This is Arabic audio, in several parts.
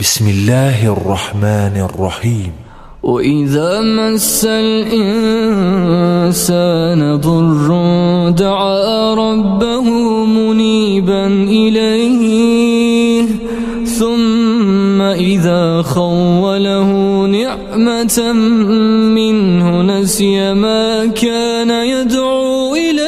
بسم الله الرحمن الرحيم وإذا مس الإنسان ضر دعا ربه منيبا إليه ثم إذا خوله نعمة منه نسي ما كان يدعو إليه.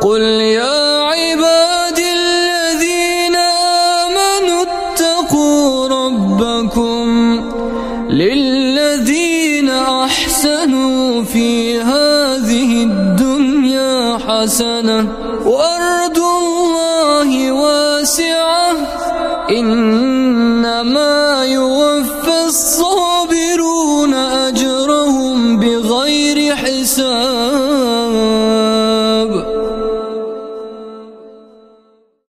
قل يا عباد الذين آمنوا اتقوا ربكم للذين أحسنوا في هذه الدنيا حسنة وأرض الله واسعة إنما يوفى الصابرون أجرهم بغير حساب